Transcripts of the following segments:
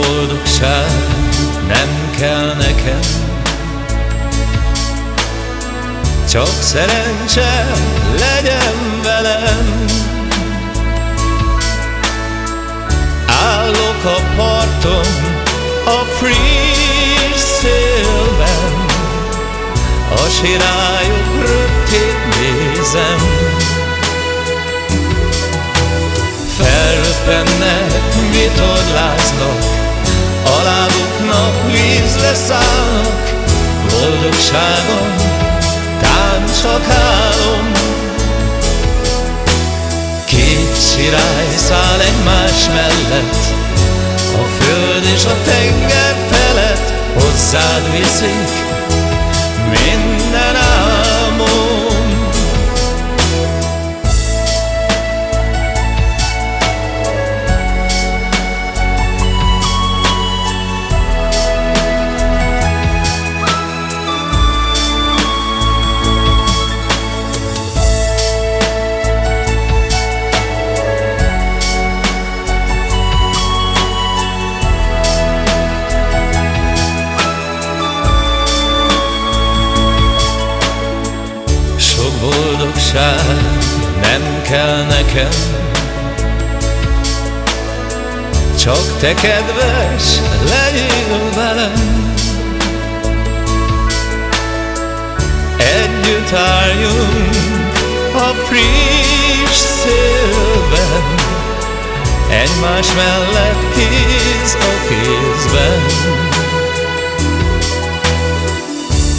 Boldogság nem kell nekem. Csak szerencse legyen velem. Állok a parton a friss szélben. A sirályok röptét nézem. Felröppennek, vitorláznak lábuknak vízre szállnak Boldogságom, tán csak álom Két sirály száll egymás mellett. A föld és a tenger felett Hozzád viszik. Minden boldogság nem kell nekem. Csak te kedves legyél velem. Együtt álljunk a friss szélben. Egymás mellett kéz a kézben.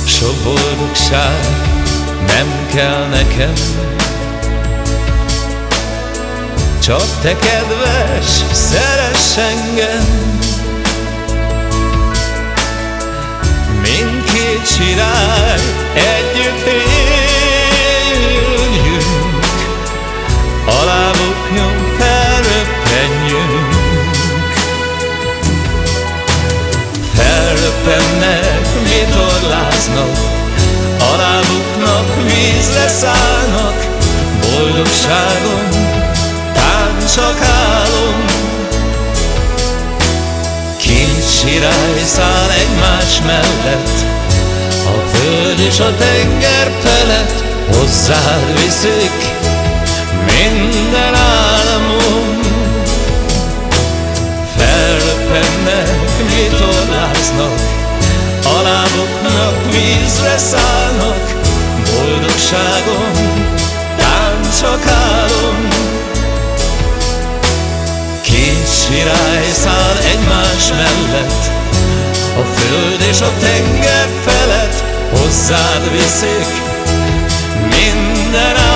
Sok boldogság nem kell nekem. Csak te kedves, szeress engem. Mindkét sirály együtt éljünk. A lábuk nyom felröppenjünk. Felröppennek, vitorláznak a lábuknak vízre szállnak Boldogságom, tán csak álom Két sirály száll egymás mellett A föld és a tenger felett Hozzád viszik minden álmom Felpennek, vitorláznak a Halnak, vízre szállnak, boldogságom, tám csak álom. Két sirály száll egymás mellett, a föld és a tenger felett hozzád viszik minden át.